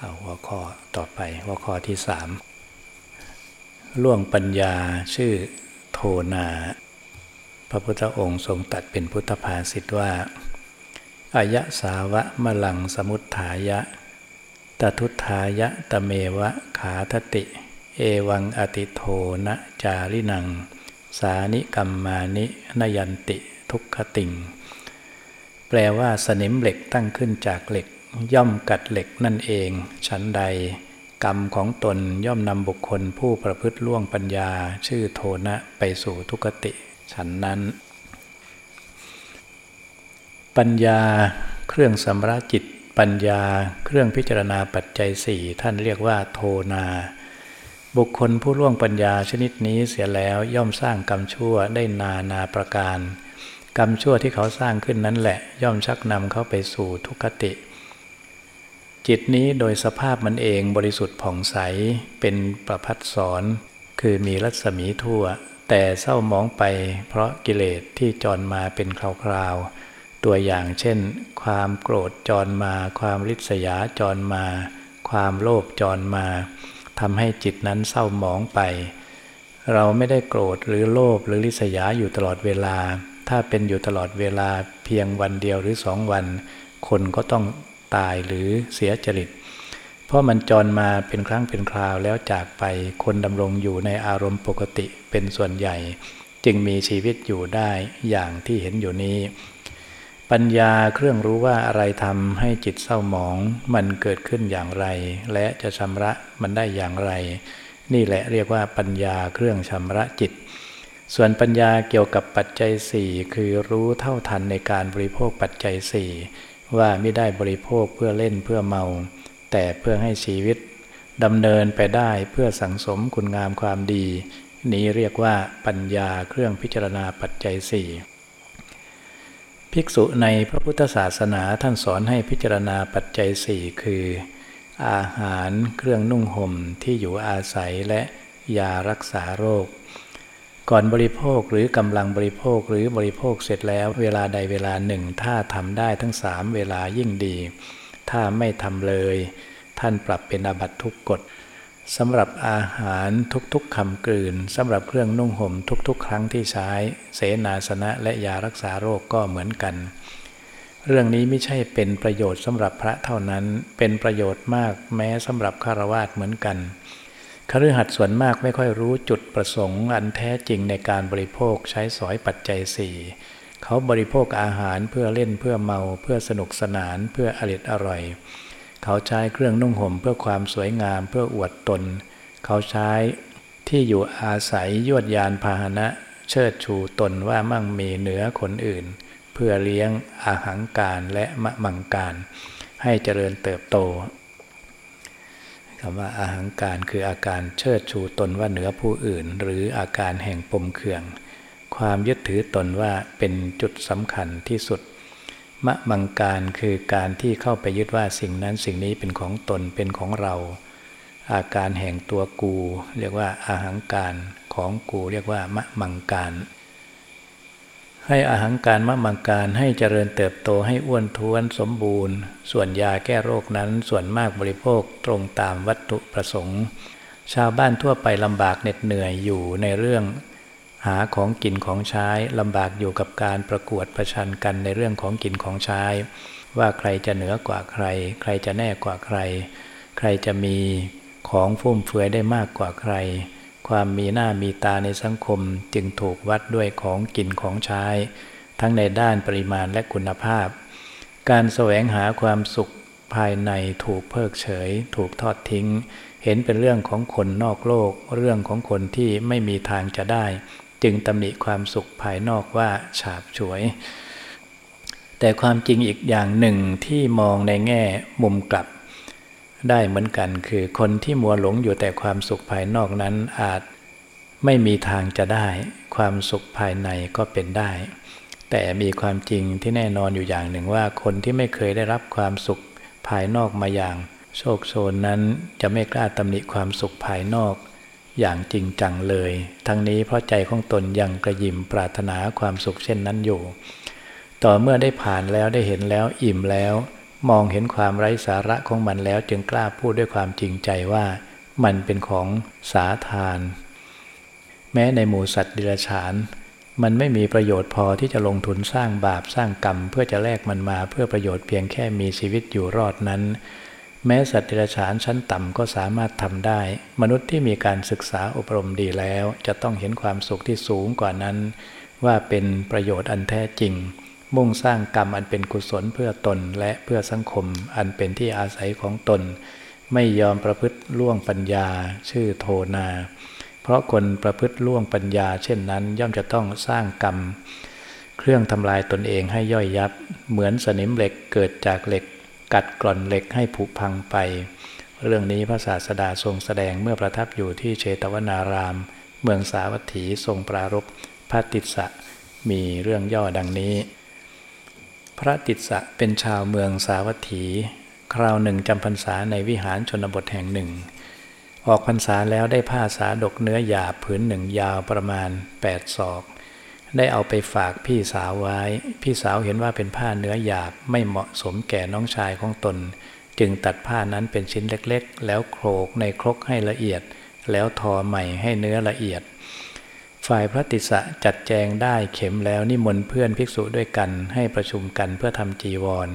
เอาหัวข้อต่อไปหัวข้อที่สามล่วงปัญญาชื่อโทนา พระพุทธองค์ทรงตัดเป็นพุทธภาษิตว่าอายะสาวะมลังสมุทธายะตทุทายะตเมวะขาทติ เอวังอติโทนะจารินัง สานิกัมมานินยันติทุกขติง แปลว่าสนิมเหล็กตั้งขึ้นจากเหล็ก ย่อมกัดเหล็กนั่นเอง ฉันใด กรรมของตนย่อมนำบุคคลผู้ประพฤติล่วงปัญญา ชื่อโทนะไปสู่ทุกติ ฉันนั้น ปัญญาเครื่องสำระจิต ปัญญาเครื่องพิจารณาปัจจัยสี่ท่านเรียกว่าโทนาบุคคลผู้ล่วงปัญญาชนิดนี้เสียแล้วย่อมสร้างกรรมชั่วได้นานาประการ กรรมชั่วที่เขาสร้างขึ้นนั้นแหละ ย่อมชักนำเขาไปสู่ทุกขติ จิตนี้โดยสภาพมันเองบริสุทธิ์ผ่องใสเป็นประพัดสอนคือมีรัศมีทั่ว แต่เศร้ามองไปเพราะกิเลสที่จรมาเป็นคราวๆ ตัวอย่างเช่น ความโกรธจรมา ความริษยาจรมา ความโลภจรมาทำให้จิตนั้นเศร้ามองไป เราไม่ได้โกรธหรือโลภหรือริษยาอยู่ตลอดเวลา ถ้าเป็นอยู่ตลอดเวลาเพียงวันเดียวหรือสองวัน คนก็ต้อง ตายหรือเสียจริต เพราะมันจรมาเป็นครั้งเป็นคราวแล้วจากไปคนดำรงอยู่ในอารมณ์ปกติเป็นส่วนใหญ่ จึงมีชีวิตอยู่ได้อย่างที่เห็นอยู่นี้ ปัญญาเครื่องรู้ว่าอะไรทำให้จิตเศร้าหมอง มันเกิดขึ้นอย่างไร และจะชำระมันได้อย่างไร นี่แหละเรียกว่าปัญญาเครื่องชำระจิตส่วนปัญญาเกี่ยวกับปัจจัยสี่คือรู้เท่าทันในการบริโภคปัจจัยสี่ ว่าไม่ได้บริโภคเพื่อเล่นเพื่อเมา แต่เพื่อให้ชีวิตดำเนินไปได้เพื่อสังสมคุณงามความดี นี้เรียกว่าปัญญาเครื่องพิจารณาปัจจัยสี่ภิกษุในพระพุทธศาสนาท่านสอนให้พิจารณาปัจจัยสี่คือ อาหารเครื่องนุ่งห่มที่อยู่อาศัยและยารักษาโรค ก่อนบริโภคหรือกำลังบริโภคหรือบริโภคเสร็จแล้วเวลาใดเวลาหนึ่ง ถ้าทำได้ทั้งสามเวลายิ่งดี ถ้าไม่ทำเลย ท่านปรับเป็นอาบัตทุกกฎสำหรับอาหารทุกๆคำกลืนสำหรับเครื่องนุ่งห่มทุกๆ ครั้งที่ใช้ เสนาสนะและยารักษาโรคก็เหมือนกัน เรื่องนี้ไม่ใช่เป็นประโยชน์สำหรับพระเท่านั้น เป็นประโยชน์มากแม้สำหรับฆราวาสเหมือนกัน คฤหัสถ์ส่วนมากไม่ค่อยรู้จุดประสงค์อันแท้จริงในการบริโภคใช้สอยปัจจัยสี่เขาบริโภคอาหารเพื่อเล่นเพื่อเมาเพื่อสนุกสนานเพื่ออริดอร่อย เขาใช้เครื่องนุ่งห่มเพื่อความสวยงามเพื่ออวดตน เขาใช้ที่อยู่อาศัยยวดยานพาหนะเชิดชูตนว่ามั่งมีเหนือคนอื่น เพื่อเลี้ยงอาหังการและมะมังการ ให้เจริญเติบโต คำว่าอาหังการคืออาการเชิดชูตนว่าเหนือผู้อื่น หรืออาการแห่งปมเขื่อง ความยึดถือตนว่าเป็นจุดสำคัญที่สุด มะมังการคือการที่เข้าไปยึดว่าสิ่งนั้นสิ่งนี้เป็นของตนเป็นของเรา อาการแห่งตัวกู เรียกว่าอาหังการของกูเรียกว่ามะมังการ ให้อาหังการมะมังการให้เจริญเติบโตให้อ้วนท้วนสมบูรณ์ ส่วนยาแก้โรคนั้นส่วนมากบริโภคตรงตามวัตถุประสงค์ ชาวบ้านทั่วไปลำบากเหน็ดเหนื่อยอยู่ในเรื่อง หาของกินของใช้ลำบากอยู่กับการประกวดประชันกันในเรื่องของกินของใช้ ว่าใครจะเหนือกว่าใคร ใครจะแน่กว่าใคร ใครจะมีของฟุ่มเฟือยได้มากกว่าใคร ความมีหน้ามีตาในสังคมจึงถูกวัดด้วยของกินของใช้ ทั้งในด้านปริมาณและคุณภาพ การแสวงหาความสุขภายในถูกเพิกเฉย ถูกทอดทิ้ง เห็นเป็นเรื่องของคนนอกโลก เรื่องของคนที่ไม่มีทางจะได้ จึงตำหนิความสุขภายนอกว่าฉาบฉวย แต่ความจริงอีกอย่างหนึ่งที่มองในแง่มุมกลับ ได้เหมือนกันคือคนที่มัวหลงอยู่แต่ความสุขภายนอกนั้นอาจไม่มีทางจะได้ ความสุขภายในก็เป็นได้ แต่มีความจริงที่แน่นอนอยู่อย่างหนึ่งว่า คนที่ไม่เคยได้รับความสุขภายนอกมาอย่าง โชคโชนนั้นจะไม่กล้าตำหนิความสุขภายนอก อย่างจริงจังเลย ทั้งนี้เพราะใจของตนยังกระยิมปรารถนาความสุขเช่นนั้นอยู่ ต่อเมื่อได้ผ่านแล้วได้เห็นแล้วอิ่มแล้ว มองเห็นความไร้สาระของมันแล้วจึงกล้าพูดด้วยความจริงใจว่ามันเป็นของสาทาน แม้ในหมู่สัตว์ดิลฉาน มันไม่มีประโยชน์พอที่จะลงทุนสร้างบาปสร้างกรรม เพื่อจะแลกมันมาเพื่อประโยชน์เพียงแค่มีชีวิตอยู่รอดนั้น แม้สัตว์ดิลฉานชั้นต่ำก็สามารถทำได้ มนุษย์ที่มีการศึกษาอบรมดีแล้ว จะต้องเห็นความสุขที่สูงกว่านั้น ว่าเป็นประโยชน์อันแท้จริง มุ่งสร้างกรรมอันเป็นกุศลเพื่อตนและเพื่อสังคมอันเป็นที่อาศัยของตน ไม่ยอมประพฤติล่วงปัญญาชื่อโทนา เพราะคนประพฤติล่วงปัญญา เช่นนั้น ย่อมจะต้องสร้างกรรม เครื่องทำลายตนเองให้ย่อยยับ เหมือนสนิมเหล็กเกิดจากเหล็ก กัดกร่อนเหล็กให้ผุพังไป เรื่องนี้พระศาสดาทรงแสดงเมื่อประทับอยู่ที่เชตวนาราม เมืองสาวัตถีทรงปรารบพระติสสะมีเรื่องย่อดังนี้ พระติสสะเป็นชาวเมืองสาวัตถี คราวหนึ่งจำพรรษาในวิหารชนบทแห่งหนึ่ง ออกพรรษาแล้วได้ผ้าสาดกเนื้อหยาบผืนหนึ่งยาวประมาณ8ศอก ได้เอาไปฝากพี่สาวไว้ พี่สาวเห็นว่าเป็นผ้าเนื้อหยาบไม่เหมาะสมแก่น้องชายของตน จึงตัดผ้านั้นเป็นชิ้นเล็กๆ แล้วโครกในครกให้ละเอียด แล้วทอใหม่ให้เนื้อละเอียด ฝ่ายพระติสะจัดแจงได้เข็มแล้วนิมนต์เพื่อนภิกษุด้วยกันให้ประชุมกันเพื่อทำจีวร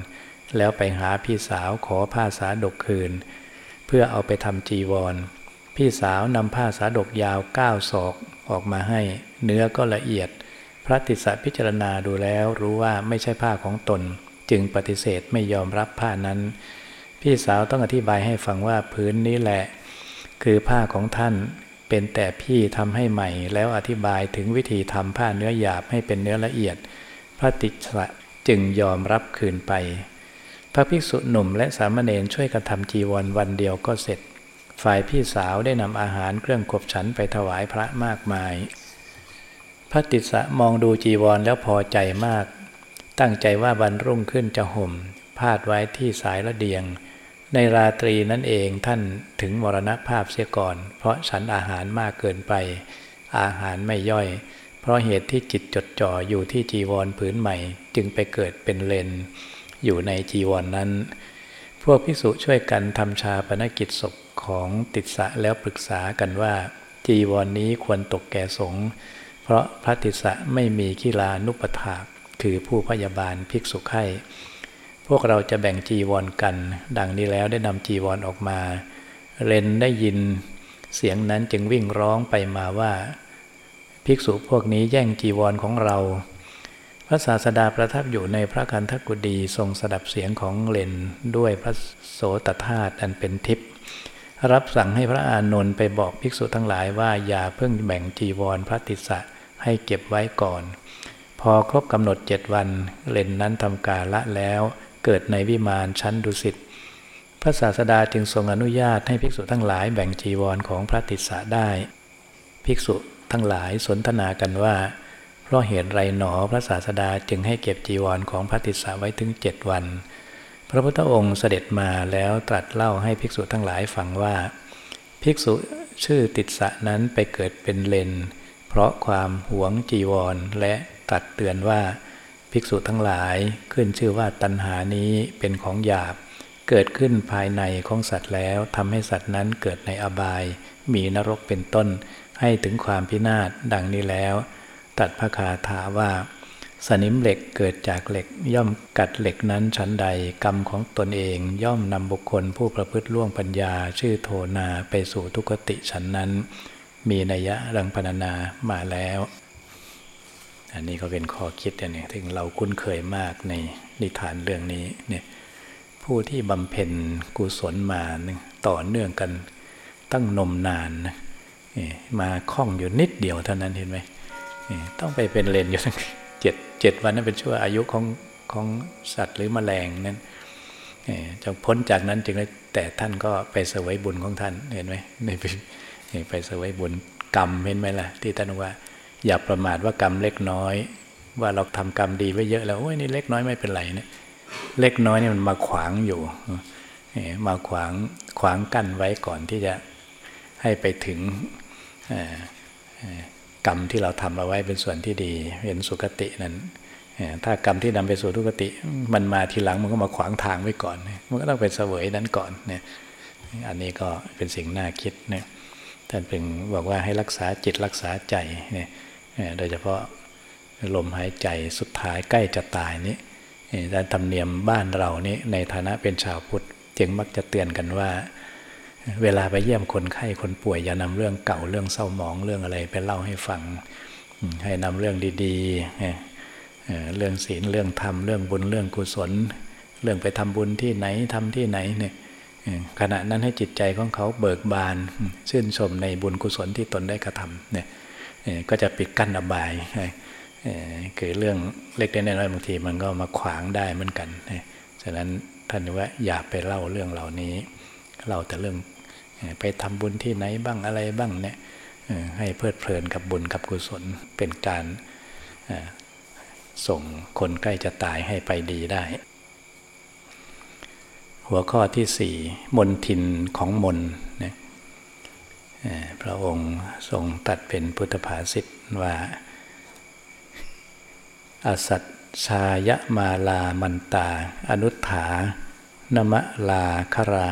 แล้วไปหาพี่สาวขอผ้าสาดกคืน เพื่อเอาไปทำจีวร พี่สาวนำผ้าสาดกยาวเก้าศอกออกมาให้ เนื้อก็ละเอียด พระติสพิจารณาดูแล้วรู้ว่าไม่ใช่ผ้าของตน จึงปฏิเสธไม่ยอมรับผ้านั้น พี่สาวต้องอธิบายให้ฟังว่าพื้นนี้แหละ คือผ้าของท่าน เป็นแต่พี่ทำให้ใหม่ แล้วอธิบายถึงวิธีทำผ้าเนื้อหยาบให้เป็นเนื้อละเอียด พระติสะจึงยอมรับคืนไป พระภิกษุหนุ่มและสามเณรช่วยกันทำจีวรวันเดียวก็เสร็จ ฝ่ายพี่สาวได้นำอาหารเครื่องขบฉันไปถวายพระมากมาย พระติสะมองดูจีวรแล้วพอใจมาก ตั้งใจว่าวันรุ่งขึ้นจะห่ม พาดไว้ที่สายละเดียง ในราตรีนั่นเองท่านถึงมรณภาพเสียก่อน เพราะฉันอาหารมากเกินไป อาหารไม่ย่อย เพราะเหตุที่จิตจดจ่ออยู่ที่จีวรผืนใหม่ จึงไปเกิดเป็นเลน อยู่ในจีวรนนั้น พวกภิกษุช่วยกันทำชาปนกิจศพของติดสะแล้วปรึกษากันว่า จีวรนนี้ควรตกแก่สงฆ์เพราะพระติสะไม่มีกีฬานุปถากคือผู้พยาบาลภิกษุไข้ พวกเราจะแบ่งจีวรกัน ดังนี้แล้วได้นำจีวรออกมาเลนได้ยินเสียงนั้นจึงวิ่งร้องไปมาว่า ภิกษุพวกนี้แย่งจีวรของเรา พระศาสดาประทับอยู่ในพระคันธกุฎีทรงสดับเสียงของเลนด้วยพระโสตธาตุอันเป็นทิพย์รับสั่งให้พระอานนท์ไปบอกภิกษุทั้งหลายว่าอย่าเพิ่งแบ่งจีวรพระติสะให้เก็บไว้ก่อน พอครบกำหนดเจ็ดวันเลนนั้นทำกาละแล้ว เกิดในวิมานชั้นดุสิตพระศาสดาจึงทรงอนุญาตให้ภิกษุทั้งหลายแบ่งจีวรของพระติสสะได้ ภิกษุทั้งหลายสนทนากันว่า เพราะเหตุไรหนอพระศาสดาจึงให้เก็บจีวรของพระติสสาไว้ถึงเจ็ดวัน พระพุทธองค์เสด็จมาแล้วตรัสเล่าให้ภิกษุทั้งหลายฟังว่า ภิกษุชื่อติดสะนั้นไปเกิดเป็นเลนเพราะความหวงจีวรและตรัสเตือนว่า ภิกษุทั้งหลายขึ้นชื่อว่าตัณหานี้เป็นของหยาบ เกิดขึ้นภายในของสัตว์แล้วทำให้สัตว์นั้นเกิดในอบาย มีนรกเป็นต้น ให้ถึงความพินาศดังนี้แล้ว ตัดพระคาถาว่า สนิมเหล็กเกิดจากเหล็กย่อมกัดเหล็กนั้นชั้นใดกรรมของตนเองย่อมนำบุคคลผู้ประพฤติล่วงปัญญาชื่อโทนาไปสู่ทุกติชั้นนั้น มีนัยยะรังพนานามาแล้ว อันนี้ก็เป็นข้อคิดเนี่ยถึงเราคุ้นเคยมากในนิทานเรื่องนี้เนี่ยผู้ที่บำเพ็ญกุศลมาต่อเนื่องกันตั้งนมนานนะมาคล้องอยู่นิดเดียวเท่านั้นเห็นไหมต้องไปเป็นเลนอยู่ทั้งเจ็ดเจ็ดวันนั้นเป็นช่วงอายุของของสัตว์หรือมแมลงนั้นจะพ้นจากนั้นจึงได้แต่ท่านก็ไปเสวยบุญของท่านเห็นไหมนี่ไปไปเสวยบุญกรรมเห็นไหมล่ะที่ท่านว่า อย่าประมาทว่ากรรมเล็กน้อย ว่าเราทำกรรมดีไว้เยอะแล้วโอ้ยนี่เล็กน้อยไม่เป็นไรเนี่ยเล็กน้อยนี่มันมาขวางอยู่มาขวางขวางกั้นไว้ก่อนที่จะให้ไปถึงกรรมที่เราทำเอาไว้เป็นส่วนที่ดีเห็นสุคตินั้นถ้ากรรมที่นำไปสู่ทุกติมันมาทีหลังมันก็มาขวางทางไว้ก่อน มันก็ต้องไปเสวยนั้นก่อนเนี่ยอันนี้ก็เป็นสิ่งน่าคิดเนี่ยท่านเพิ่งบอกว่าให้รักษาจิตรักษาใจเนี่ย โดยเฉพาะลมหายใจสุดท้ายใกล้จะตายนี้แต่ธรรมเนียมบ้านเรานี่ในฐานะเป็นชาวพุทธจึงมักจะเตือนกันว่า เวลาไปเยี่ยมคนไข้คนป่วยอย่านำเรื่องเก่าเรื่องเศร้าหมองเรื่องอะไรไปเล่าให้ฟัง ให้นำเรื่องดีๆเรื่องศีลเรื่องธรรมเรื่องบุญเรื่องกุศล เรื่องไปทำบุญที่ไหนทำที่ไหนเนี่ยขณะนั้นให้จิตใจของเขาเบิกบาน ชื่นชมในบุญกุศลที่ตนได้กระทำเนี่ย ก็จะปิดกั้นอบายคือเรื่องเล็กๆน้อยๆบางทีมันก็มาขวางได้เหมือนกันฉะนั้นท่านว่าอย่าไปเล่าเรื่องเหล่านี้เล่าแต่เรื่องไปทำบุญที่ไหนบ้างอะไรบ้างเนี่ยให้เพลิดเพลินกับบุญกับกุศลเป็นการส่งคนใกล้จะตายให้ไปดีได้ หัวข้อที่สี่มนทินของมนนะ พระองค์ทรงตัดเป็นพุทธภาษิตว่า อสัตชายมาลามันตา อนุถานมะลาคารา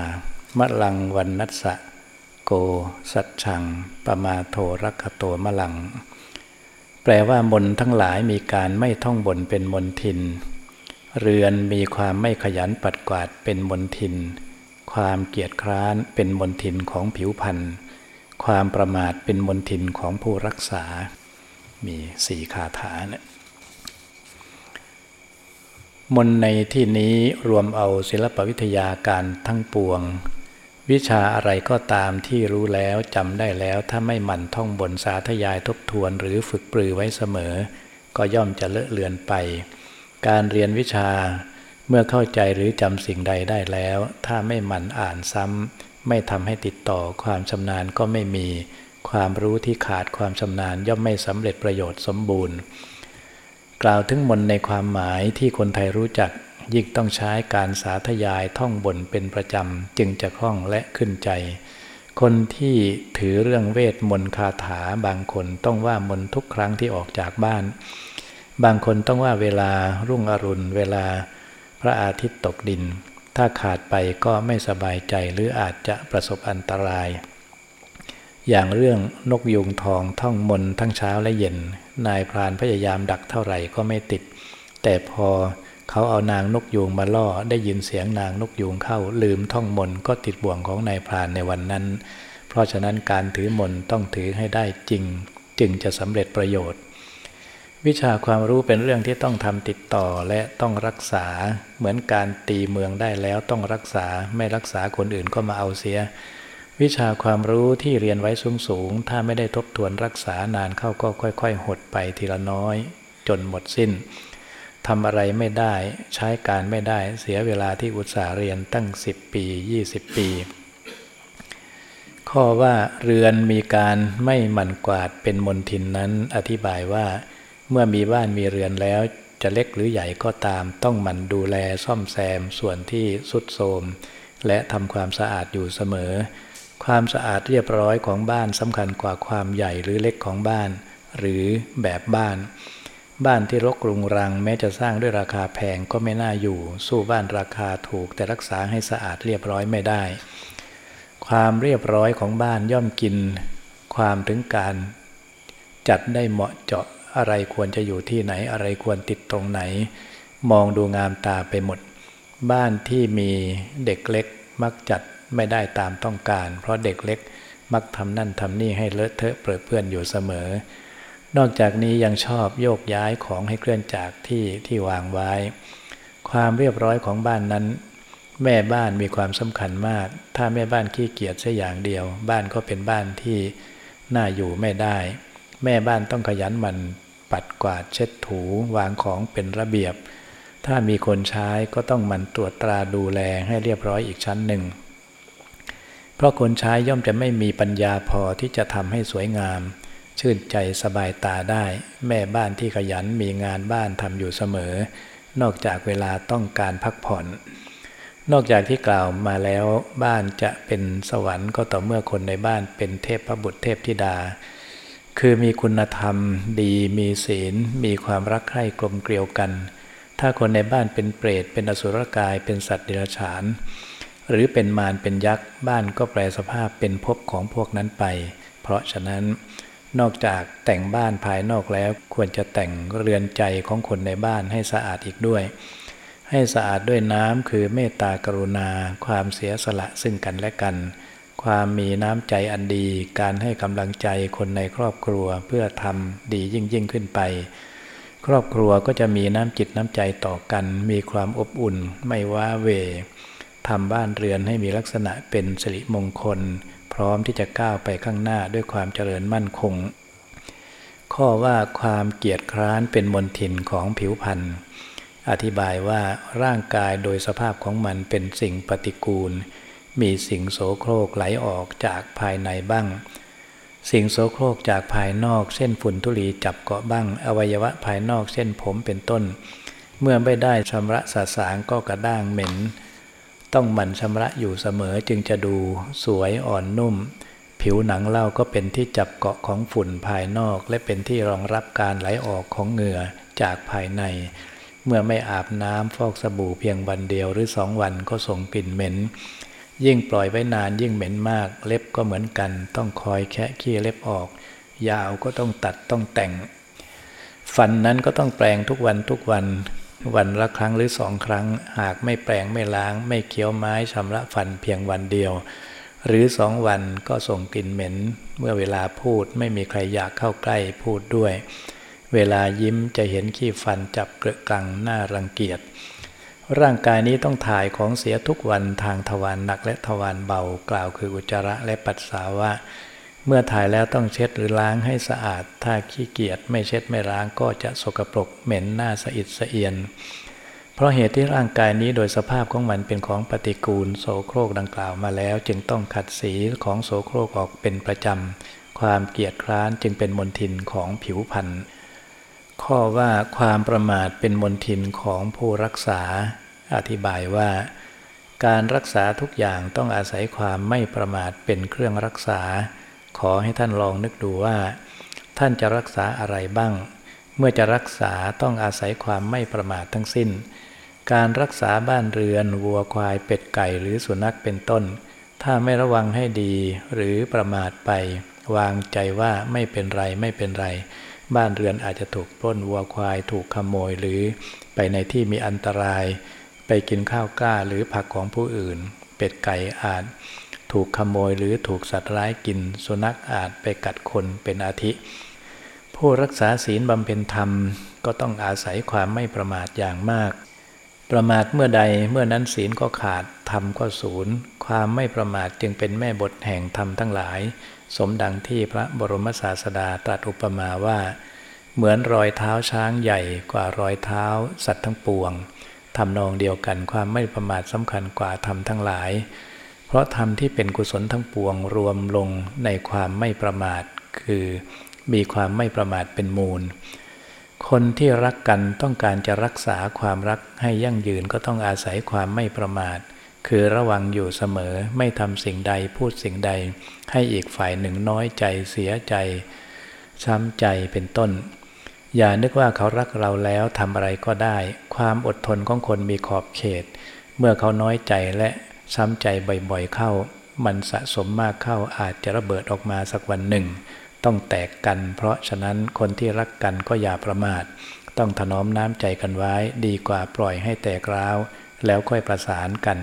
มะลังวันนัสสะโก สัจชัง ปมาโทรักโตมะลัง แปลว่ามนทั้งหลายมีการไม่ท่องบนเป็นมนทิน เรือนมีความไม่ขยันปัดกวาดเป็นมนทิน ความเกียจคร้านเป็นมนทินของผิวพันธ์ ความประมาทเป็นมนทินของผู้รักษา มีสี่คาถาเนี่ยมนในที่นี้รวมเอาศิลปวิทยาการทั้งปวง วิชาอะไรก็ตามที่รู้แล้วจำได้แล้วถ้าไม่หมั่นท่องบนสาธยายทบทวนหรือฝึกปรือไว้เสมอ ก็ย่อมจะเลอะเลือนไป การเรียนวิชาเมื่อเข้าใจหรือจำสิ่งใดได้แล้ว ถ้าไม่หมั่นอ่านซ้ำ ไม่ทำให้ติดต่อความชำนาญก็ไม่มี ความรู้ที่ขาดความชำนาญย่อมไม่สำเร็จประโยชน์สมบูรณ์ กล่าวถึงมนในความหมายที่คนไทยรู้จักยิ่งต้องใช้การสาธยายท่องบนเป็นประจำจึงจะคล่องและขึ้นใจ คนที่ถือเรื่องเวทมนต์คาถาบางคนต้องว่ามนทุกครั้งที่ออกจากบ้าน บางคนต้องว่าเวลารุ่งอรุณ เวลาพระอาทิตย์ตกดิน ถ้าขาดไปก็ไม่สบายใจหรืออาจจะประสบอันตราย อย่างเรื่องนกยุงทองท่องมนทั้งเช้าและเย็น นายพรานพยายามดักเท่าไหร่ก็ไม่ติด แต่พอเขาเอานางนกยูงมาล่อได้ยินเสียงนางนกยูงเข้าลืมท่องมนก็ติดบ่วงของนายพรานในวันนั้น เพราะฉะนั้นการถือมนต้องถือให้ได้จริง จึงจะสำเร็จประโยชน์ วิชาความรู้เป็นเรื่องที่ต้องทำติดต่อและต้องรักษา เหมือนการตีเมืองได้แล้วต้องรักษาไม่รักษาคนอื่นก็มาเอาเสีย วิชาความรู้ที่เรียนไว้สูงสูงถ้าไม่ได้ทบทวนรักษานานเข้าก็ค่อย ๆ หดไปทีละน้อย จนหมดสิ้นทำอะไรไม่ได้ ใช้การไม่ได้เสียเวลาที่อุตสาหเรียนตั้ง 10 ปี 20 ปี ข้อว่าเรือนมีการไม่หมั่นกวาดเป็นมนทินนั้นอธิบายว่า เมื่อมีบ้านมีเรือนแล้วจะเล็กหรือใหญ่ก็ตามต้องหมั่นดูแลซ่อมแซมส่วนที่สุดโทมและทำความสะอาดอยู่เสมอ ความสะอาดเรียบร้อยของบ้านสำคัญกว่าความใหญ่หรือเล็กของบ้าน หรือแบบบ้าน บ้านที่รกรุงรังแม้จะสร้างด้วยราคาแพงก็ไม่น่าอยู่ สู้บ้านราคาถูกแต่รักษาให้สะอาดเรียบร้อยไม่ได้ ความเรียบร้อยของบ้านย่อมกิน ความถึงการ จัดได้เหมาะเจาะ อะไรควรจะอยู่ที่ไหน อะไรควรติดตรงไหน มองดูงามตาไปหมด บ้านที่มีเด็กเล็กมักจัดไม่ได้ตามต้องการ เพราะเด็กเล็กมักทำนั่นทำนี่ให้เลอะเทอะเปื้อเพื่อนอยู่เสมอ นอกจากนี้ยังชอบโยกย้ายของให้เคลื่อนจากที่ที่วางไว้ ความเรียบร้อยของบ้านนั้น แม่บ้านมีความสำคัญมาก ถ้าแม่บ้านขี้เกียจแค่อย่างเดียว บ้านก็เป็นบ้านที่น่าอยู่ไม่ได้ แม่บ้านต้องขยันมันปัดกวาดเช็ดถูวางของเป็นระเบียบ ถ้ามีคนใช้ก็ต้องมันตรวจตราดูแลให้เรียบร้อยอีกชั้นหนึ่ง เพราะคนใช้ย่อมจะไม่มีปัญญาพอที่จะทำให้สวยงาม ชื่นใจสบายตาได้ แม่บ้านที่ขยันมีงานบ้านทำอยู่เสมอ นอกจากเวลาต้องการพักผ่อนนอกจากที่กล่าวมาแล้วบ้านจะเป็นสวรรค์ก็ต่อเมื่อคนในบ้านเป็นเทพพระบุตรเทพธิดา คือมีคุณธรรมดีมีศีล มีความรักใคร่กลมเกลียวกัน ถ้าคนในบ้านเป็นเปรต เป็นอสุรกายเป็นสัตว์เดรัจฉาน หรือเป็นมารเป็นยักษ์บ้านก็แปลสภาพเป็นภพของพวกนั้นไป เพราะฉะนั้นนอกจากแต่งบ้านภายนอกแล้วควรจะแต่งเรือนใจของคนในบ้านให้สะอาดอีกด้วย ให้สะอาดด้วยน้ำคือเมตตากรุณา ความเสียสละซึ่งกันและกัน ความมีน้ำใจอันดี การให้กำลังใจคนในครอบครัวเพื่อทำดียิ่งยิ่งขึ้นไป ครอบครัวก็จะมีน้ำจิตน้ำใจต่อกัน มีความอบอุ่น ไม่ว้าเวทำบ้านเรือนให้มีลักษณะเป็นสิริมงคล พร้อมที่จะก้าวไปข้างหน้าด้วยความเจริญมั่นคง ข้อว่าความเกียจคร้านเป็นมนทินของผิวพรรณอธิบายว่าร่างกายโดยสภาพของมันเป็นสิ่งปฏิกูล มีสิ่งโสโครกไหลออกจากภายในบ้าง สิ่งโสโครกจากภายนอกเส้นฝุ่นทุลีจับเกาะบ้าง อวัยวะภายนอกเส้นผมเป็นต้น เมื่อไม่ได้ชำระสาสางก็กระด้างเหม็น ต้องหมั่นชำระอยู่เสมอจึงจะดูสวยอ่อนนุ่ม ผิวหนังเล่าก็เป็นที่จับเกาะของฝุ่นภายนอก และเป็นที่รองรับการไหลออกของเหงื่อจากภายในเมื่อไม่อาบน้ำฟอกสบู่เพียงวันเดียวหรือสองวันก็ส่งกลิ่นเหม็น ยิ่งปล่อยไว้นานยิ่งเหม็นมาก เล็บก็เหมือนกัน ต้องคอยแคะขี้เล็บออก ยาวก็ต้องตัดต้องแต่ง ฟันนั้นก็ต้องแปลงทุกวันทุกวัน วันละครั้งหรือสองครั้ง หากไม่แปลงไม่ล้าง ไม่เคี้ยวไม้ชำระฟันเพียงวันเดียว หรือสองวันก็ส่งกลิ่นเหม็น เมื่อเวลาพูดไม่มีใครอยากเข้าใกล้พูดด้วย เวลายิ้มจะเห็นขี้ฟันจับเกลือกังหน้ารังเกียจ ร่างกายนี้ต้องถ่ายของเสียทุกวันทางทวารหนักและทวารเบากล่าวคืออุจจาระและปัสสาวะ เมื่อถ่ายแล้วต้องเช็ดหรือล้างให้สะอาด ถ้าขี้เกียจไม่เช็ดไม่ล้างก็จะสกปรกเหม็นหน้าสะอิดสะเอียน เพราะเหตุที่ร่างกายนี้โดยสภาพของมันเป็นของปฏิกูล โสโครกดังกล่าวมาแล้ว จึงต้องขัดสีของโสโครกออกเป็นประจำความเกียจคร้านจึงเป็นมลทินของผิวพรรณ ข้อว่าความประมาทเป็นมนทินของผู้รักษา อธิบายว่า การรักษาทุกอย่างต้องอาศัยความไม่ประมาทเป็นเครื่องรักษา ขอให้ท่านลองนึกดูว่า ท่านจะรักษาอะไรบ้าง เมื่อจะรักษาต้องอาศัยความไม่ประมาททั้งสิ้น การรักษาบ้านเรือนวัวควายเป็ดไก่หรือสุนัขเป็นต้น ถ้าไม่ระวังให้ดีหรือประมาทไป วางใจว่าไม่เป็นไรไม่เป็นไร บ้านเรือนอาจจะถูกปล้นวัวควายถูกขโมยหรือไปในที่มีอันตราย ไปกินข้าวกล้าหรือผักของผู้อื่น เป็ดไก่อาจ ถูกขโมยหรือถูกสัตว์ร้ายกิน สุนัขอาจไปกัดคนเป็นอาทิ ผู้รักษาศีลบำเพ็ญธรรมก็ต้องอาศัยความไม่ประมาทอย่างมาก ประมาทเมื่อใดเมื่อนั้นศีลก็ขาดธรรมก็ศูนย์ความไม่ประมาทจึงเป็นแม่บทแห่งธรรมทั้งหลาย สมดังที่พระบรมศาสดาตรัสอุปมาว่า เหมือนรอยเท้าช้างใหญ่กว่ารอยเท้าสัตว์ทั้งปวงทำนองเดียวกันความไม่ประมาทสำคัญกว่าธรรมทั้งหลาย เพราะธรรมที่เป็นกุศลทั้งปวงรวมลงในความไม่ประมาท คือมีความไม่ประมาทเป็นมูล คนที่รักกันต้องการจะรักษาความรักให้ยั่งยืนก็ต้องอาศัยความไม่ประมาท คือระวังอยู่เสมอไม่ทำสิ่งใดพูดสิ่งใด ให้อีกฝ่ายหนึ่งน้อยใจเสียใจ ช้ำใจเป็นต้น อย่านึกว่าเขารักเราแล้วทำอะไรก็ได้ ความอดทนของคนมีขอบเขต เมื่อเขาน้อยใจและช้ำใจบ่อยๆเข้า มันสะสมมากเข้าอาจจะระเบิดออกมาสักวันหนึ่ง ต้องแตกกัน เพราะฉะนั้นคนที่รักกันก็อย่าประมาท ต้องถนอมน้ำใจกันไว้ ดีกว่าปล่อยให้แตกร้าว แล้วค่อยประสานกัน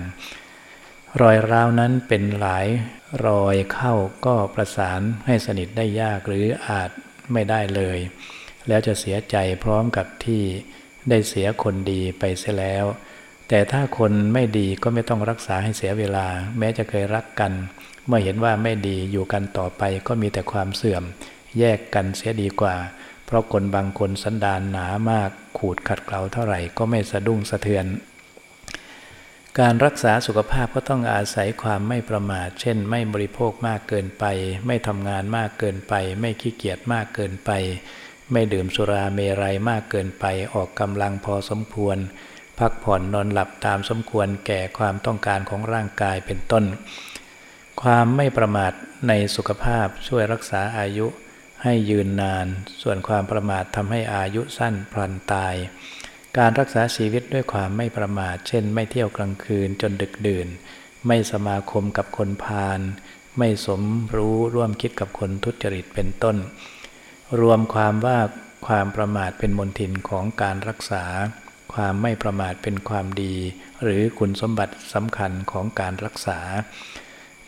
รอยร้าวนั้นเป็นหลายรอยเข้าก็ประสานให้สนิทได้ยากหรืออาจไม่ได้เลย แล้วจะเสียใจพร้อมกับที่ได้เสียคนดีไปเสียแล้ว แต่ถ้าคนไม่ดีก็ไม่ต้องรักษาให้เสียเวลา แม้จะเคยรักกัน เมื่อเห็นว่าไม่ดีอยู่กันต่อไปก็มีแต่ความเสื่อม แยกกันเสียดีกว่า เพราะคนบางคนสันดานหนามาก ขูดขัดเกลาเท่าไหร่ก็ไม่สะดุ้งสะเทือน การรักษาสุขภาพก็ต้องอาศัยความไม่ประมาท เช่น ไม่บริโภคมากเกินไป ไม่ทำงานมากเกินไป ไม่ขี้เกียจมากเกินไป ไม่ดื่มสุราเมรัยมากเกินไป ออกกำลังพอสมควร พักผ่อนนอนหลับตามสมควรแก่ความต้องการของร่างกายเป็นต้น ความไม่ประมาทในสุขภาพช่วยรักษาอายุให้ยืนนาน ส่วนความประมาททำให้อายุสั้นพลันตาย การรักษาชีวิตด้วยความไม่ประมาท เช่น ไม่เที่ยวกลางคืนจนดึกดื่น ไม่สมาคมกับคนพาล ไม่สมรู้ร่วมคิดกับคนทุจริตเป็นต้น รวมความว่าความประมาทเป็นมนทินของการรักษา ความไม่ประมาทเป็นความดี หรือคุณสมบัติสำคัญของการรักษา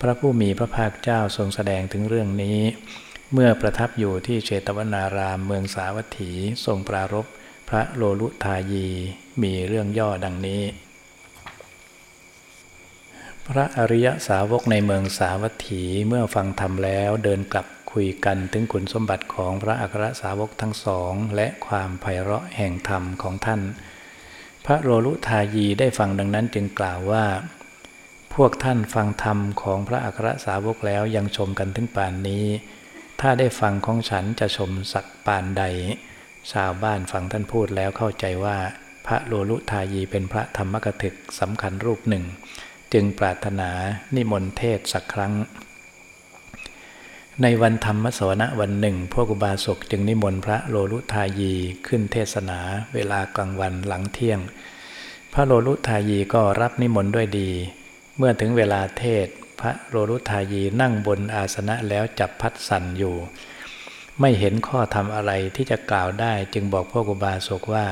พระผู้มีพระภาคเจ้าทรงแสดงถึงเรื่องนี้ เมื่อประทับอยู่ที่เชตวนารามเมืองสาวัตถีทรงปรารบ พระโลลุทายีมีเรื่องย่อดังนี้ พระอริยสาวกในเมืองสาวัตถีเมื่อฟังธรรมแล้วเดินกลับคุยกันถึงคุณสมบัติของพระอัครสาวกทั้งสอง และความไพเราะแห่งธรรมของท่าน พระโลลุทายีได้ฟังดังนั้นจึงกล่าวว่า พวกท่านฟังธรรมของพระอัครสาวกแล้วยังชมกันถึงป่านนี้ ถ้าได้ฟังของฉันจะชมสักปานใด ชาวบ้านฟังท่านพูดแล้วเข้าใจว่า พระโลลุทายีเป็นพระธรรมกถึกสำคัญรูปหนึ่ง จึงปรารถนานิมนต์เทศสักครั้ง ในวันธรรมสวนะวันหนึ่ง พวกอุบาสกจึงนิมนต์พระโลลุทายีขึ้นเทศนาเวลากลางวันหลังเที่ยง พระโลลุทายีก็รับนิมนต์ด้วยดี เมื่อถึงเวลาเทศพระโลลุทายีนั่งบนอาสนะแล้วจับพัดสั่นอยู่ ไม่เห็นข้อธรรมอะไรที่จะกล่าวได้ จึงบอกพวกอุบาสกว่า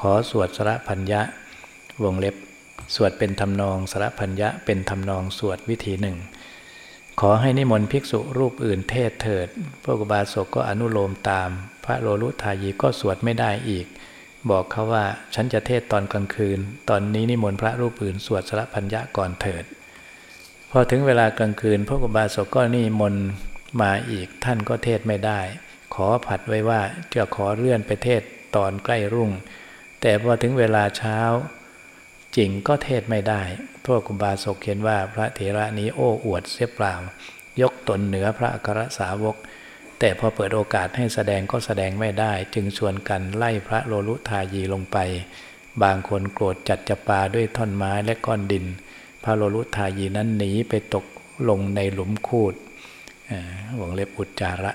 ขอสวดสระพัญญะ วงเล็บ สวดเป็นทำนองสระพัญญะเป็นทำนองสวดวิธีหนึ่ง ขอให้นิมนต์ภิกษุรูปอื่นเทศเถิด พวกบาศกก็อนุโลมตาม พระโลลุทายีก็สวดไม่ได้อีก บอกเขาว่าฉันจะเทศตอนกลางคืน ตอนนี้นิมนต์พระรูปอื่นสวดสระพัญญะก่อนเถิด พอถึงเวลากลางคืนพวกบาศกก็นิมนต์มาอีกท่านก็เทศไม่ได้ ขอผัดไว้ว่าจะขอเลื่อนไปเทศตอนใกล้รุ่ง แต่พอถึงเวลาเช้าจริงก็เทศไม่ได้ พวกกุบาศกเขียนว่าพระเถระนี้โอ้อวดเสียเปล่า ยกตนเหนือพระอัครสาวก แต่พอเปิดโอกาสให้แสดงก็แสดงไม่ได้ จึงชวนกันไล่พระโลลุทายีลงไป บางคนโกรธจัดจะปาด้วยท่อนไม้และก้อนดิน พระโลลุทายีนั้นหนีไปตกลงในหลุมคูดวงเล็บอุจจาระ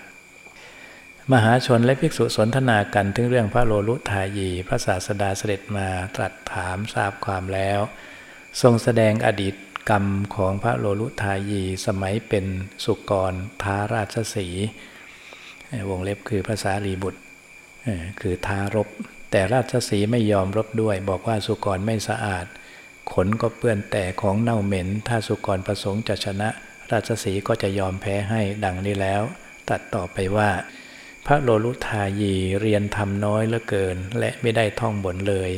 มหาชนและภิกษุสนทนากันถึงเรื่องพระโลลุทายี พระศาสดาเสด็จมาตรัสถามทราบความแล้ว ทรงแสดงอดีตกรรมของพระโลลุทายีสมัยเป็นสุกรท้าราชสีวงเล็บคือภาษารีบุตรคือท้ารบ แต่ราชสีไม่ยอมรบด้วย บอกว่าสุกรไม่สะอาด ขนก็เปื้อนแต่ของเน่าเหม็น ถ้าสุกรประสงค์จะชนะ ราชสีก็จะยอมแพ้ให้ดังนี้แล้ว ตัดต่อไปว่า พระโลลุทายีเรียนทำน้อยเหลือเกิน และไม่ได้ท่องบนเลย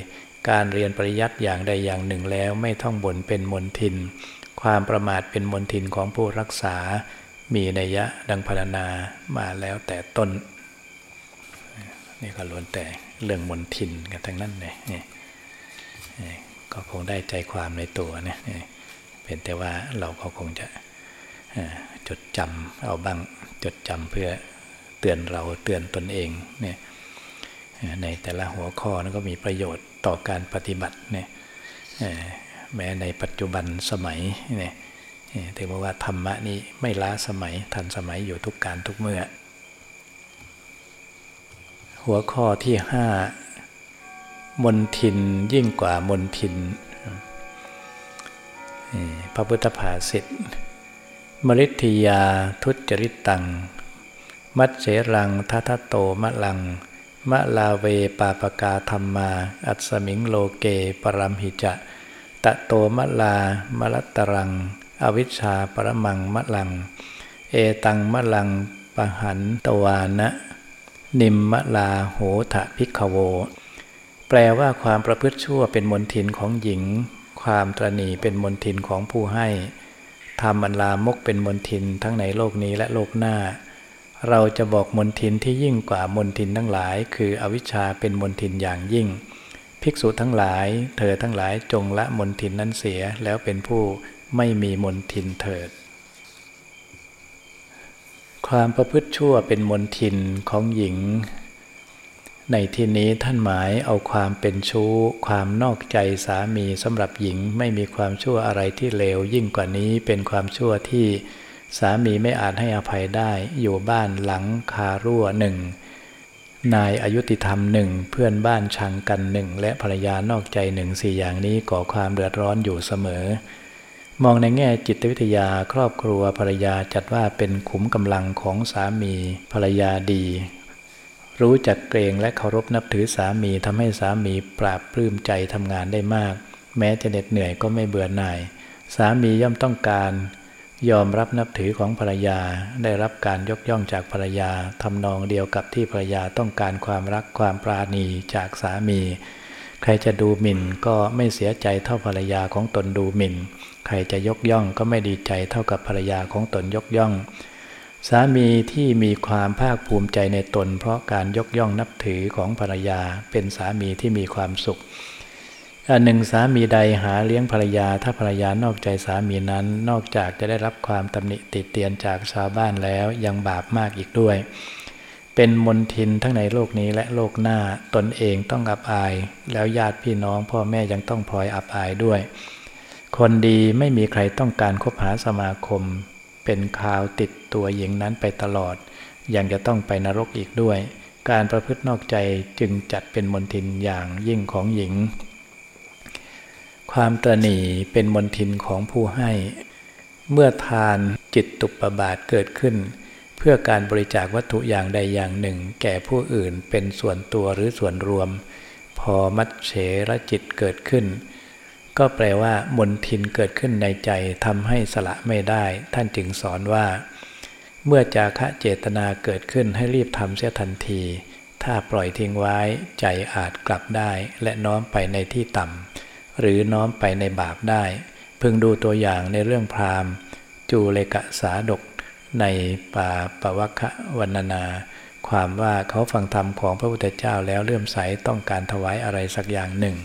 การเรียนปริยัติอย่างใดอย่างหนึ่งแล้วไม่ท่องบนเป็นมนทิน ความประมาทเป็นมนทินของผู้รักษา มีนัยยะดังพรรณนามาแล้วแต่ต้น นี่ก็ล้วนแต่เรื่องมนทินกันทั้งนั้นเลยนี่ก็คงได้ใจความในตัวเนี่ยเป็นแต่ว่าเราก็คงจะจดจำเอาบ้างจดจำเพื่อ เตือนเราเตือนตนเองเนี่ยในแต่ละหัวข้อนั้นก็มีประโยชน์ต่อการปฏิบัติเนี่ยแม้ในปัจจุบันสมัยเนี่ยถือว่าธรรมะนี้ไม่ล้าสมัยทันสมัยอยู่ทุกการทุกเมื่อ หัวข้อที่ห้ามนทินยิ่งกว่ามนทินพระพุทธภาษิตมริทยาทุจริตตัง มัจเสรังทัตโตมะลัง มะลาเวปาปกาธรรมา อัศมิงโลเกปรัมหิจะตะโตมะลามะลัตตรัง อวิชชาปรมังมะลัง เอตังมะลังปะหันตวานะ นิมมะลาโหทะพิกโว แปลว่าความประพฤติชั่วเป็นมนทินของหญิง ความตรณีเป็นมนทินของผู้ให้ทำอันลามกเป็นมนทินทั้งในโลกนี้และโลกหน้า เราจะบอกมนทินที่ยิ่งกว่ามนทินทั้งหลาย คืออวิชชาเป็นมนทินอย่างยิ่ง ภิกษุทั้งหลาย เธอทั้งหลายจงละมนทินนั้นเสียแล้วเป็นผู้ไม่มีมนทินเถิด ความประพฤติชั่วเป็นมนทินของหญิง ในที่นี้ท่านหมายเอาความเป็นชู้ ความนอกใจสามีสำหรับหญิงไม่มีความชั่วอะไรที่เลวยิ่งกว่านี้เป็นความชั่วที่ สามีไม่อาจให้อภัยได้ อยู่บ้านหลังคารั่วหนึ่ง นายอายุติธรรมหนึ่งเพื่อนบ้านชังกันหนึ่งและภรรยานอกใจหนึ่งสี่อย่างนี้ก่อความเดือดร้อนอยู่เสมอ มองในแง่จิตวิทยาครอบครัวภรรยาจัดว่าเป็นขุมกำลังของสามีภรรยาดี รู้จักเกรงและเคารพนับถือสามีทำให้สามีปราบปลื้มใจทำงานได้มาก แม้จะเหน็ดเหนื่อยก็ไม่เบื่อหน่าย สามีย่อมต้องการ ยอมรับนับถือของภรรยาได้รับการยกย่องจากภรรยาทำนองเดียวกับที่ภรรยาต้องการความรักความปราณีจากสามี ใครจะดูหมิ่นก็ไม่เสียใจเท่าภรรยาของตนดูหมิ่น ใครจะยกย่องก็ไม่ดีใจเท่ากับภรรยาของตนยกย่อง สามีที่มีความภาคภูมิใจในตน เพราะการยกย่องนับถือของภรรยาเป็นสามีที่มีความสุข อันหนึ่งสามีใดหาเลี้ยงภรรยา ถ้าภรรยานอกใจสามีนั้น นอกจากจะได้รับความตำหนิติเตียนจากชาวบ้านแล้วยังบาปมากอีกด้วย เป็นมนทินทั้งในโลกนี้และโลกหน้าตนเองต้องอับอาย แล้วญาติพี่น้องพ่อแม่ยังต้องพลอยอับอายด้วย คนดีไม่มีใครต้องการคบหาสมาคม เป็นข่าวติดตัวหญิงนั้นไปตลอด ยังจะต้องไปนรกอีกด้วย การประพฤตินอกใจจึงจัดเป็นมนทินอย่างยิ่งของหญิง ความตรณีเป็นมนทินของผู้ให้ เมื่อทานจิตตุปบาทเกิดขึ้น เพื่อการบริจาควัตถุอย่างใดอย่างหนึ่ง แก่ผู้อื่นเป็นส่วนตัวหรือส่วนรวม พอมัดเฉระจิตเกิดขึ้น ก็แปลว่ามนทินเกิดขึ้นในใจทำให้สละไม่ได้ ท่านจึงสอนว่า เมื่อจาคะเจตนาเกิดขึ้นให้รีบทำเสียทันที ถ้าปล่อยทิ้งไว้ใจอาจกลับได้และน้อมไปในที่ต่ำ หรือน้อมไปในบาปได้ พึงดูตัวอย่างในเรื่องพราหมณ์ จูเลกะสาดก ในป่าปวัควันนา ความว่าเขาฟังธรรมของพระพุทธเจ้าแล้วเลื่อมใสต้องการถวายอะไรสักอย่างหนึ่ง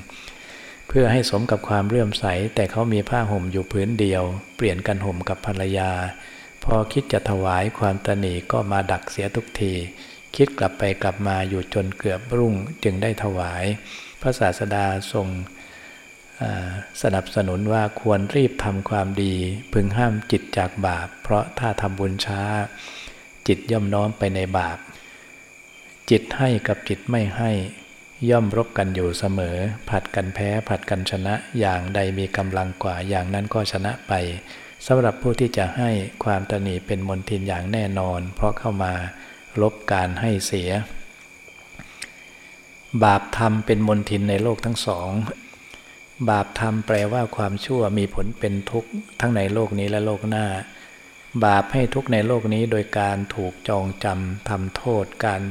เพื่อให้สมกับความเลื่อมใสแต่เขามีผ้าห่มอยู่พื้นเดียว เปลี่ยนกันห่มกับภรรยา พอคิดจะถวายความตนีก็มาดักเสียทุกทีคิดกลับไปกลับมาอยู่จนเกือบรุ่งจึงได้ถวาย พระศาสดาทรง สนับสนุนว่าควรรีบทำความดี พึงห้ามจิตจากบาป เพราะถ้าทำบุญช้า จิตย่อมน้อมไปในบาป จิตให้กับจิตไม่ให้ย่อมรบกันอยู่เสมอ ผัดกันแพ้ผัดกันชนะอย่างใดมีกำลังกว่าอย่างนั้นก็ชนะไปสำหรับผู้ที่จะให้ความตนีเป็นมนทินอย่างแน่นอน เพราะเข้ามาลบการให้เสีย บาปธรรมเป็นมนทินในโลกทั้งสอง บาปธรรมแปลว่าความชั่วมีผลเป็นทุกข์ทั้งในโลกนี้และโลกหน้า บาปให้ทุกข์ในโลกนี้โดยการถูกจองจำทำโทษการ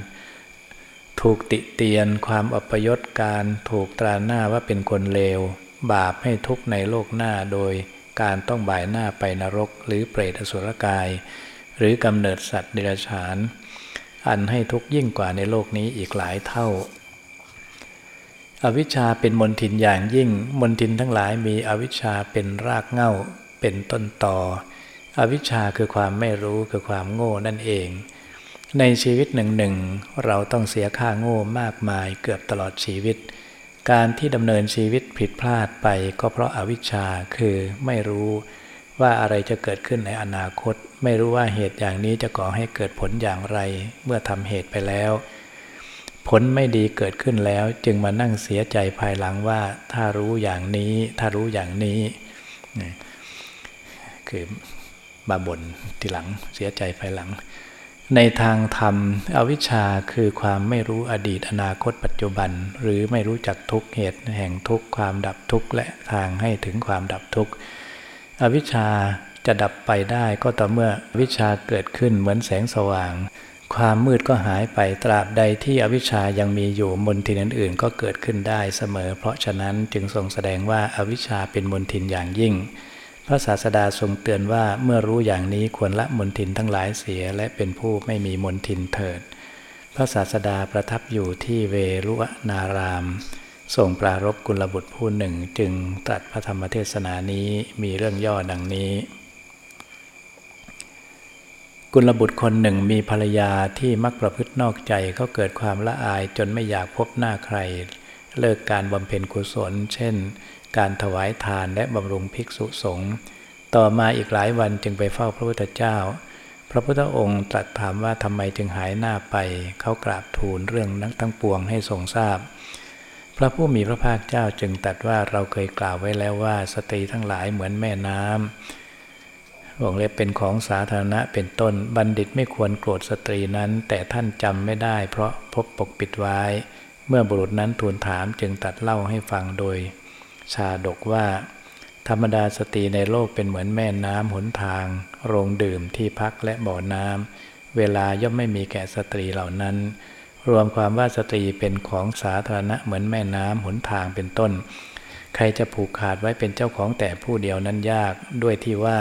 ถูกติเตียนความอัปยศการถูกตราหน้าว่าเป็นคนเลว บาปให้ทุกข์ในโลกหน้าโดยการต้องบ่ายหน้าไปนรก หรือเปรตอสุรกาย หรือกำเนิดสัตว์เดรัจฉาน อันให้ทุกข์ยิ่งกว่าในโลกนี้อีกหลายเท่า อวิชชาเป็นมนทินอย่างยิ่ง มนทินทั้งหลายมีอวิชชาเป็นรากเหง้าเป็นต้นต่อ อวิชชาคือความไม่รู้คือความโง่นั่นเอง ในชีวิตหนึ่งหนึ่งเราต้องเสียค่าโง่มากมายเกือบตลอดชีวิต การที่ดำเนินชีวิตผิดพลาดไปก็เพราะอาวิชชาคือไม่รู้ว่าอะไรจะเกิดขึ้นในอนาคต ไม่รู้ว่าเหตุอย่างนี้จะก่อให้เกิดผลอย่างไร เมื่อทำเหตุไปแล้ว ผลไม่ดีเกิดขึ้นแล้ว จึงมานั่งเสียใจภายหลังว่าถ้ารู้อย่างนี้ ถ้ารู้อย่างนี้คือมาบนทีหลังเสียใจภายหลัง ในทางธรรม อวิชชาคือความไม่รู้อดีตอนาคตปัจจุบัน หรือไม่รู้จักทุกเหตุแห่งทุกความดับทุกและทางให้ถึงความดับทุกอวิชชาจะดับไปได้ก็ต่อเมื่อวิชาเกิดขึ้นเหมือนแสงสว่าง ความมืดก็หายไปตราบใดที่อวิชชายังมีอยู่มนทินอื่นๆ ก็เกิดขึ้นได้เสมอ เพราะฉะนั้นจึงทรงแสดงว่าอาวิชชาเป็นมนทินอย่างยิ่ง พระศาสดาทรงเตือนว่าเมื่อรู้อย่างนี้ควรละมนทินทั้งหลายเสียและเป็นผู้ไม่มีมนทินเถิด พระศาสดาประทับอยู่ที่เวรุนารามทรงปรารบกุลบุตรผู้หนึ่งจึงตรัสพระธรรมเทศนานี้มีเรื่องย่อดังนี้ กุลบุตรคนหนึ่งมีภรรยาที่มักประพฤตินอกใจเขาเกิดความละอายจนไม่อยากพบหน้าใคร เลิกการบำเพ็ญกุศล เช่น การถวายทานและบำรุงภิกษุสงฆ์ต่อมาอีกหลายวันจึงไปเฝ้าพระพุทธเจ้า พระพุทธองค์ตรัสถามว่าทำไมจึงหายหน้าไป เขากราบทูลเรื่องนั้นทั้งปวงให้ทรงทราบ พระผู้มีพระภาคเจ้าจึงตรัสว่าเราเคยกล่าวไว้แล้วว่าสตรีทั้งหลายเหมือนแม่น้ำ วงเล็บเป็นของสาธารณะเป็นต้นบัณฑิตไม่ควรโกรธสตรีนั้น แต่ท่านจำไม่ได้ เพราะพบปกปิดไว้ เมื่อบุรุษนั้นทูลถามจึงตัดเล่าให้ฟังโดย ชาดกว่า ธรรมดาสตรีในโลกเป็นเหมือนแม่น้ำหนทาง โรงดื่มที่พักและบ่อน้ำเวลาย่อมไม่มีแก่สตรีเหล่านั้น รวมความว่าสตรีเป็นของสาธารณะเหมือนแม่น้ำหนทางเป็นต้น ใครจะผูกขาดไว้เป็นเจ้าของแต่ผู้เดียวนั้นยากด้วยที่ว่า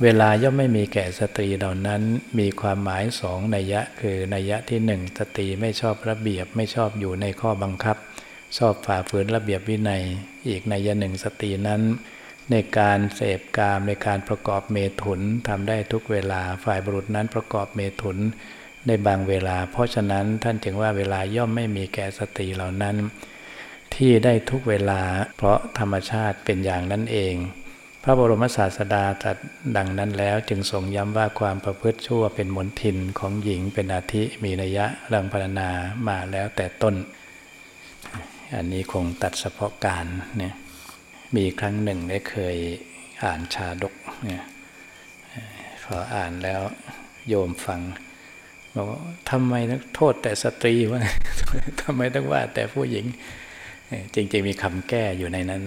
เวลาย่อมไม่มีแก่สตรีเหล่านั้น มีความหมายสองนัยยะคือนัยยะที่หนึ่งสตรีไม่ชอบระเบียบไม่ชอบอยู่ในข้อบังคับ ชอบฝ่าฝืนระเบียบวินัย อีกนัยยะหนึ่งสตรีนั้น ในการเสพกามในการประกอบเมถุนทำได้ทุกเวลาฝ่ายบุรุษนั้นประกอบเมถุนในบางเวลา เพราะฉะนั้นท่านจึงว่าเวลาย่อมไม่มีแก่สติเหล่านั้น ที่ได้ทุกเวลา เพราะธรรมชาติเป็นอย่างนั้นเอง พระบรมศาสดาตรัสดังนั้นแล้วจึงทรงย้ำว่าความประพฤติชั่วเป็นมนทินของหญิงเป็นอาทิมีนัยยะรังพรรณนามาแล้วแต่ต้น อันนี้คงตัดเฉพาะการเนี่ยมีครั้งหนึ่งได้เคยอ่านชาดกเนี่ยพออ่านแล้วโยมฟังบอกว่าทำไมต้องโทษแต่สตรีวะทำไมต้องว่าแต่ผู้หญิง จริงๆมีคำแก้อยู่ในนั้น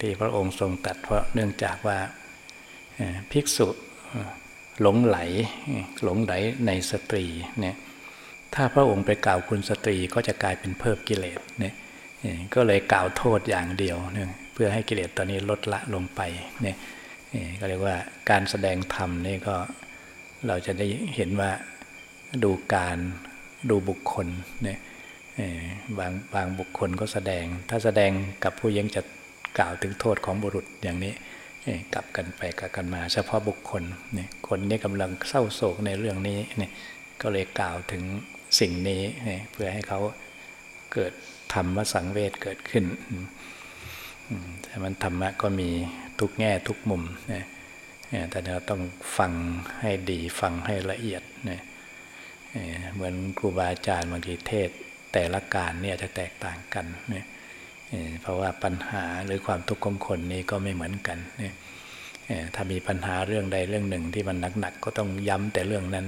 ที่พระองค์ทรงตัดเพราะเนื่องจากว่าภิกษุหลงไหลหลงไหลในสตรีเนี่ยถ้าพระองค์ไปกล่าวคุณสตรีก็จะกลายเป็นเพิ่มกิเลสเนี่ยก็เลยกล่าวโทษอย่างเดียวเนี่ยเพื่อให้กิเลสตอนนี้ลดละลงไปเนี่ยก็เรียกว่าการแสดงธรรมนี่ก็เราจะได้เห็นว่าดูการดูบุคคลเนี่ย บางบางบุคคลก็แสดง ถ้าแสดงกับผู้ยังจะกล่าวถึงโทษของบุรุษอย่างนี้กลับกันไปกลับกันมาเฉพาะบุคคลเนี่ยคนนี้กำลังเศร้าโศกในเรื่องนี้เนี่ยก็เลยกล่าวถึงสิ่งนี้เพื่อให้เขาเกิดธรรมสังเวชเกิดขึ้นแต่มันธรรมะก็มีทุกแง่ทุกมุมนะแต่เราต้องฟังให้ดีฟังให้ละเอียดนะเหมือนครูบาอาจารย์บางทีเทศ แต่ละการเนี่ยจะแตกต่างกันเนะเพราะว่าปัญหาหรือความทุกข์ของคนนี้ก็ไม่เหมือนกันเนะถ้ามีปัญหาเรื่องใดเรื่องหนึ่งที่มันหนักๆก็ต้องย้ำแต่เรื่องนั้น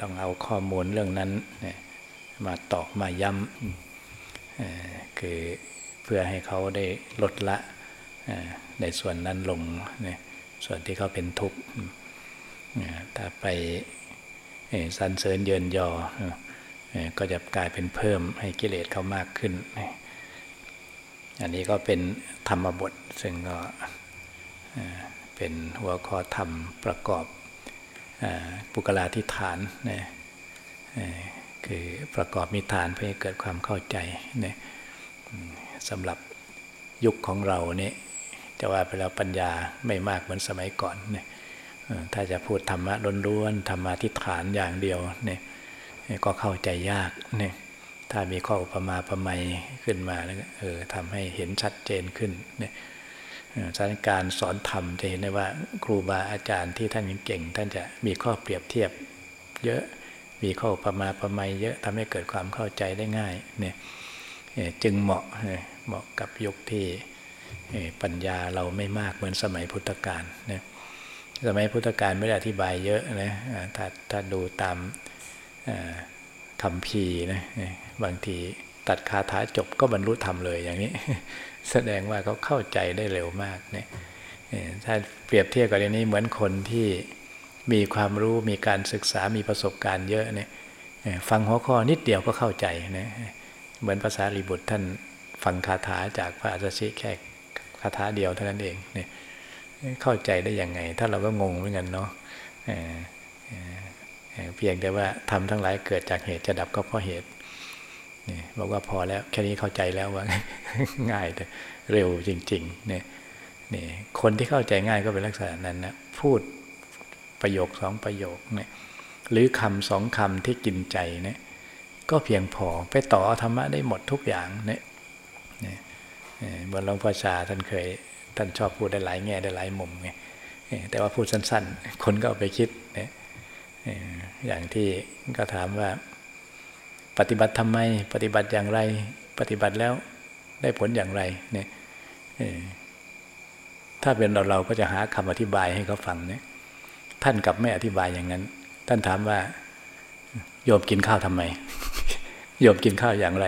ต้องเอาข้อมูลเรื่องนั้นมาตอกมาย้ำคือเพื่อให้เขาได้ลดละในส่วนนั้นลงเนี่ยส่วนที่เขาเป็นทุกข์ถ้าไปสันเสริญเยินยอ ก็จะกลายเป็นเพิ่มให้กิเลสเขามากขึ้น อันนี้ก็เป็นธรรมบท ซึ่งก็เป็นหัวข้อธรรมประกอบปุกลาธิฐานนะคือประกอบมีฐานเพื่อให้เกิดความเข้าใจนี่ยสำหรับยุคของเราเนี่ยจะว่าไปแล้วปัญญาไม่มากเหมือนสมัยก่อนเนี่ยถ้าจะพูดธรรมะล้วนๆธรรมาทิฏฐานอย่างเดียวเนี่ย ก็เข้าใจยากเนี่ยถ้ามีข้ออุปมาประไมยขึ้นมาแล้วเออทำให้เห็นชัดเจนขึ้นเนี่ยสถานการสอนธรรมจะเห็นได้ว่าครูบาอาจารย์ที่ท่านเก่ง ท่านจะมีข้อเปรียบเทียบ เยอะมีข้อประมาประไมยเยอะทำให้เกิดความเข้าใจได้ง่ายเนี่ยจึงเหมาะเหมาะกับยุคที่ปัญญาเราไม่มากเหมือนสมัยพุทธกาลเนี่ยสมัยพุทธกาลไม่ได้อธิบายเยอะนะถ้าถ้าดูตาม คำพีนะบางทีตัดคาถาจบก็บรรลุธรรมเลยอย่างนี้ แสดงว่าเขาเข้าใจได้เร็วมากเนี่ยถ้าเปรียบเทียบกับเรื่องนี้เหมือนคนที่มีความรู้มีการศึกษามีประสบการณ์เยอะเนี่ยฟังหัวข้อนิดเดียวก็เข้าใจนะเหมือนภาษาลีบุตรท่านฟังคาถาจากพระอาจารย์แค่คาถาเดียวเท่านั้นเองเนี่ยเข้าใจได้ยังไง ถ้าเราก็งงเหมือนกันเนาะ เพียงแต่ว่าทำทั้งหลายเกิดจากเหตุจะดับก็เพราะเหตุนี่บอกว่าพอแล้วแค่นี้เข้าใจแล้วว่าง่ายแต่เร็วจริงๆเนี่ยนี่คนที่เข้าใจง่ายก็เป็นลักษณะนั้นนะพูดประโยคสองประโยคเนี่ยหรือคำสองคำที่กินใจเนี่ยก็เพียงพอไปต่อธรรมะได้หมดทุกอย่างเนี่ยเหมือนหลวงพ่อชาท่านเคยท่านชอบพูดได้หลายแง่ได้หลายมุมไงแต่ว่าพูดสั้น ๆ คนก็เอาไปคิด อย่างที่ก็ถามว่า ปฏิบัติทำไม ปฏิบัติอย่างไร ปฏิบัติแล้วได้ผลอย่างไรเนี่ยถ้าเป็นเราเราก็จะหาคำอธิบายให้เขาฟังเนี่ยท่านกับไม่อธิบายอย่างนั้น ท่านถามว่า โยมกินข้าวทำไม โยมกินข้าวอย่างไร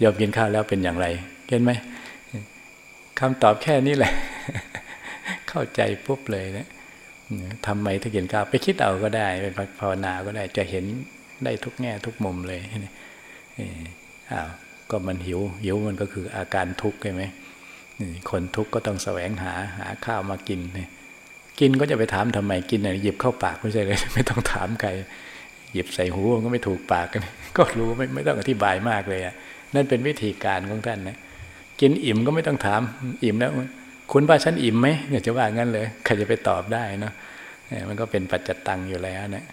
โยมกินข้าวแล้วเป็นอย่างไร เห็นไหมคำตอบแค่นี้แหละ เข้าใจปุ๊บเลยเนะ ทำไมถึงกินข้าวไปคิดเอาก็ได้เป็นภาวนาก็ได้จะเห็นได้ทุกแง่ทุกมุมเลยอ้าวก็มันหิว หิวมันก็คืออาการทุกข์ใช่ไหมคนทุกข์ก็ต้องแสวงหาหาข้าวมากินกินก็จะไปถามทำไมกินเนี่ยหยิบเข้าปากไม่ใช่เลย ไม่ต้องถามใครหยิบใส่หูก็ไม่ถูกปากกัน ก็รู้ไม่ไม่ต้องอธิบายมากเลยอะนั่นเป็นวิธีการของท่านนะกินอิ่มก็ไม่ต้องถาม อิ่มแล้ว คุณว่าฉันอิ่มไหมเนี่ยจะว่างั้นเลยใครจะไปตอบได้เนาะมันก็เป็นปัจจตังอยู่แล้วนะ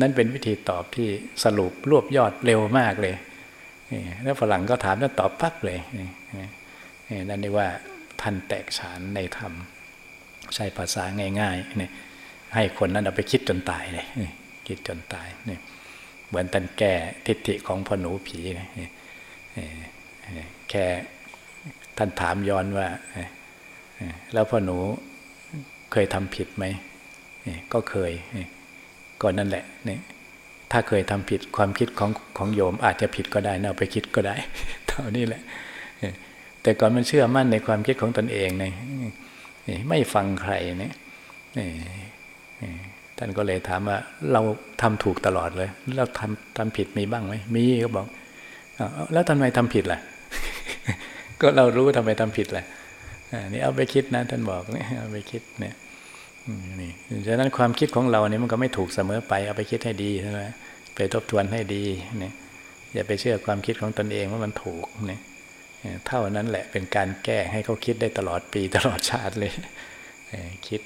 นั่นเป็นวิธีตอบที่สรุปรวบยอดเร็วมากเลยแล้วฝรั่งก็ถามแล้วตอบปั๊บเลยนั่นเรียกว่าท่านแตกฉานในธรรม ใช้ภาษาง่ายๆนี่ให้คนนั้นเอาไปคิดจนตายเลยคิดจนตายนี่เหมือนท่านแก้ทิฏฐิของพ่อหนูผีนี่แค่ท่านถามย้อนว่า แล้วพ่อหนูเคยทำผิดไหมก็เคยก็นั่นแหละนี่ถ้าเคยทำผิดความคิดของของโยมอาจจะผิดก็ได้นะเอาไปคิดก็ได้เท่านี้แหละแต่ก่อนมันเชื่อมั่นในความคิดของตนเองเนี่ยไม่ฟังใครเนี่ยท่านก็เลยถามว่าเราทำถูกตลอดเลย เราทำทำผิดมีบ้างไหมมีก็บอกแล้วทำไมทำผิดล่ะ ก็เรารู้ทำไมทำผิดล่ะ นี่เอาไปคิดนะท่านบอกเนี่ยเอาไปคิดเนี่ยนี่ฉะนั้นความคิดของเราเนี่ยมันก็ไม่ถูกเสมอไปเอาไปคิดให้ดีใช่ไหมไปทบทวนให้ดีเนี่ยอย่าไปเชื่อความคิดของตนเองว่ามันถูกเนี่ยเท่านั้นแหละเป็นการแก้ให้เขาคิดได้ตลอดปีตลอดชาติเลยคิด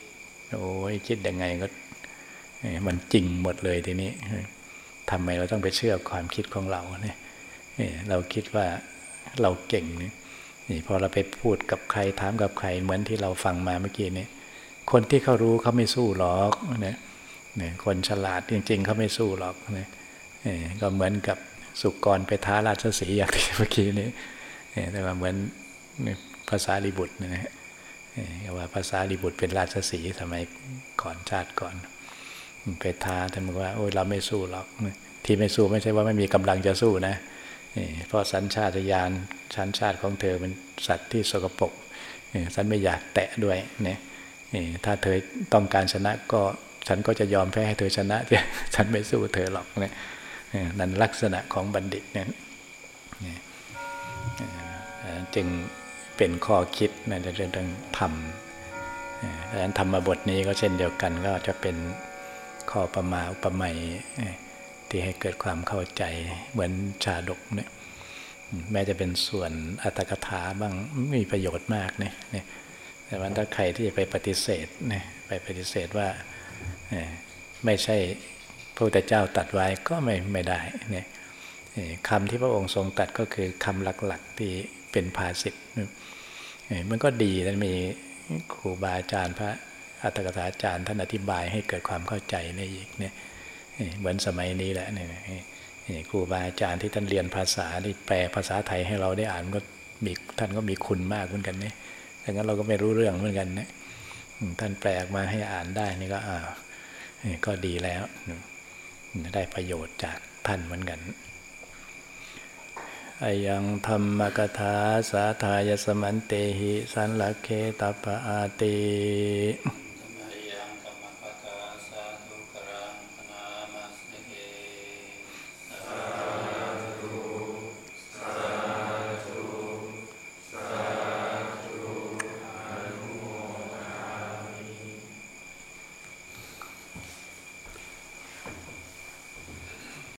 โอ้ยคิดยังไงก็มันจริงหมดเลยทีนี้ทำไมเราต้องไปเชื่อความคิดของเราเนี่ยเราคิดว่าเราเก่งนี่ นี่พอเราไปพูดกับใครถามกับใครเหมือนที่เราฟังมาเมื่อกี้นี้คนที่เขารู้เขาไม่สู้หรอกเนี่ยคนฉลาดจริง ๆเขาไม่สู้หรอกเนี่ยก็เหมือนกับสุกรไปท้าราชสีอย่างที่เมื่อกี้นี้แต่ว่าเหมือนภาษาลิบุตรนะฮะว่าภาษาลิบุตรเป็นราชสีสมัยก่อนชาติก่อน ไปท้าท่านบอกว่าโอ้ยเราไม่สู้หรอกที่ไม่สู้ไม่ใช่ว่าไม่มีกำลังจะสู้นะ เพราะสัญชาตญาณชั้นชาติของเธอเป็นสัตว์ที่สกปรกฉันไม่อยากแตะด้วยเนี่ยถ้าเธอต้องการชนะก็ฉันก็จะยอมแพ้ให้เธอชนะฉันไม่สู้เธอหรอกเนี่ยนั่นลักษณะของบัณฑิตเนี่ยจึงเป็นข้อคิดในเรื่องธรรมดังนั้นธรรมบทนี้ก็เช่นเดียวกันก็จะเป็นข้อประมาอุปไมย ที่ให้เกิดความเข้าใจเหมือนชาดกเนี่ยแม้จะเป็นส่วนอัตถกถาบ้างมีประโยชน์มากเนี่ยแต่ว่าถ้าใครที่จะไปปฏิเสธเนี่ยไปปฏิเสธว่าไม่ใช่พระพุทธเจ้าตัดไว้ก็ไม่ไม่ได้เนี่ยคำที่พระองค์ทรงตัดก็คือคำหลักๆที่เป็นภาษิตมันก็ดีนั้นมีครูบาอาจารย์พระอัตถกถาจารย์ท่านอธิบายให้เกิดความเข้าใจในอีกเนี่ย เหมือนสมัยนี้แหละเนี่ยครูบาอาจารย์ที่ท่านเรียนภาษาที่แปลภาษาไทยให้เราได้อ่านก็มีท่านก็มีคุณมากเหมือนกันเนี่ยดังนั้นเราก็ไม่รู้เรื่องเหมือนกันนะท่านแปลมาให้อ่านได้นี่ก็อ่าก็ดีแล้ว ได้ประโยชน์จากท่านเหมือนกันอายังธรรมกถาสาทายสมันเตหิ สันลเคตปะอาติ